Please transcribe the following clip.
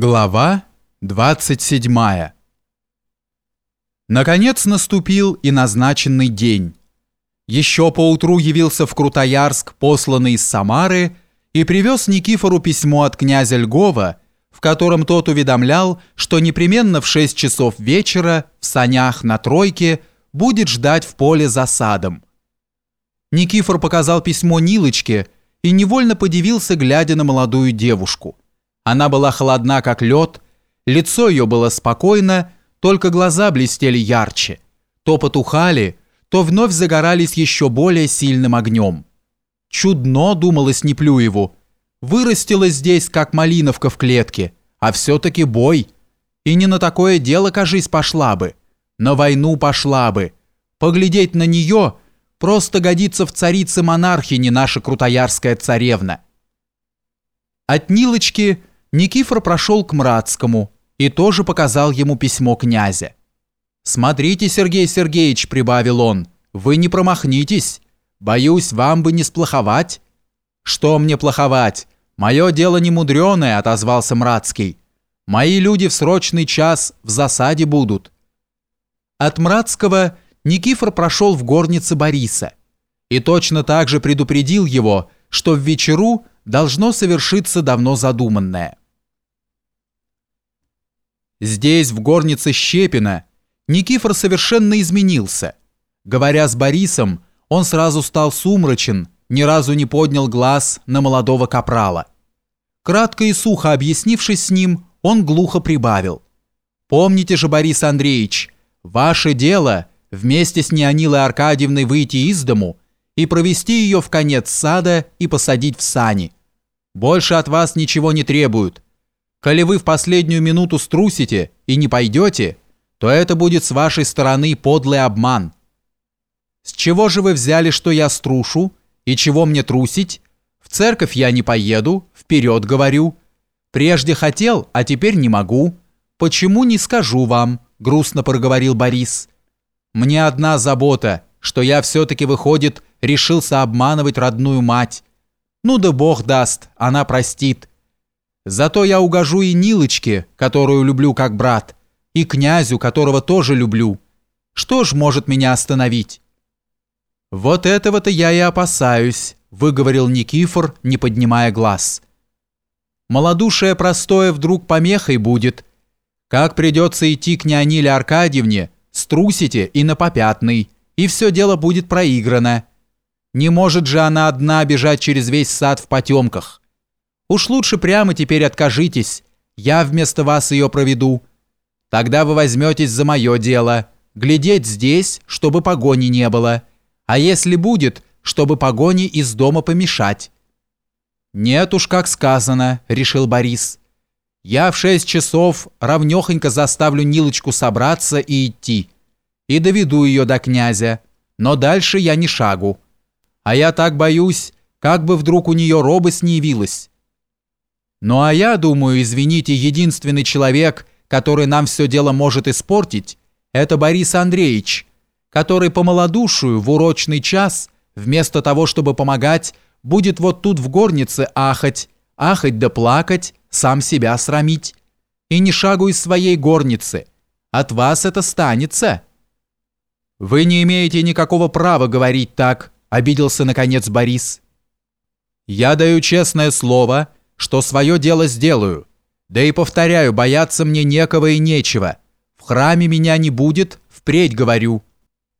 Глава 27 Наконец наступил и назначенный день. Еще поутру явился в Крутоярск посланный из Самары и привез Никифору письмо от князя Льгова, в котором тот уведомлял, что непременно в 6 часов вечера в санях на тройке будет ждать в поле за садом. Никифор показал письмо Нилочке и невольно подивился, глядя на молодую девушку – она была холодна, как лед, лицо ее было спокойно, только глаза блестели ярче. То потухали, то вновь загорались еще более сильным огнем. Чудно, думалось Неплюеву, вырастила здесь, как малиновка в клетке, а все-таки бой. И не на такое дело, кажись, пошла бы. На войну пошла бы. Поглядеть на нее просто годится в царице монархини наша крутоярская царевна. От Нилочки Никифор прошел к Мрацкому и тоже показал ему письмо князя. «Смотрите, Сергей Сергеевич», — прибавил он, — «вы не промахнитесь. Боюсь, вам бы не сплоховать». «Что мне плоховать? Мое дело не мудреное», — отозвался Мрацкий. «Мои люди в срочный час в засаде будут». От Мрацкого Никифор прошел в горнице Бориса и точно так же предупредил его, что в вечеру должно совершиться давно задуманное. Здесь, в горнице Щепина, Никифор совершенно изменился. Говоря с Борисом, он сразу стал сумрачен, ни разу не поднял глаз на молодого капрала. Кратко и сухо объяснившись с ним, он глухо прибавил. «Помните же, Борис Андреевич, ваше дело вместе с Неонилой Аркадьевной выйти из дому и провести ее в конец сада и посадить в сани. Больше от вас ничего не требуют. Коли вы в последнюю минуту струсите и не пойдете, то это будет с вашей стороны подлый обман. С чего же вы взяли, что я струшу, и чего мне трусить? В церковь я не поеду, вперед говорю. Прежде хотел, а теперь не могу. Почему не скажу вам, грустно проговорил Борис. Мне одна забота, что я все-таки, выходит, решился обманывать родную мать. Ну да бог даст, она простит. Зато я угожу и Нилочке, которую люблю как брат, и князю, которого тоже люблю. Что ж может меня остановить? Вот этого-то я и опасаюсь, выговорил Никифор, не поднимая глаз. Молодушие простое вдруг помехой будет. Как придется идти к Неониле Аркадьевне, струсите и на попятный, и все дело будет проиграно. Не может же она одна бежать через весь сад в потемках. Уж лучше прямо теперь откажитесь, я вместо вас ее проведу. Тогда вы возьметесь за мое дело, глядеть здесь, чтобы погони не было, а если будет, чтобы погони из дома помешать». «Нет уж, как сказано», — решил Борис. «Я в шесть часов равнёхонько заставлю Нилочку собраться и идти, и доведу ее до князя, но дальше я ни шагу. А я так боюсь, как бы вдруг у нее робость не явилась». Ну а я думаю, извините, единственный человек, который нам все дело может испортить, это Борис Андреевич, который по малодушию в урочный час, вместо того, чтобы помогать, будет вот тут в горнице ахать, ахать да плакать, сам себя срамить. И ни шагу из своей горницы. От вас это станется. Вы не имеете никакого права говорить так, обиделся наконец Борис. Я даю честное слово, что свое дело сделаю. Да и повторяю, бояться мне некого и нечего. В храме меня не будет, впредь говорю.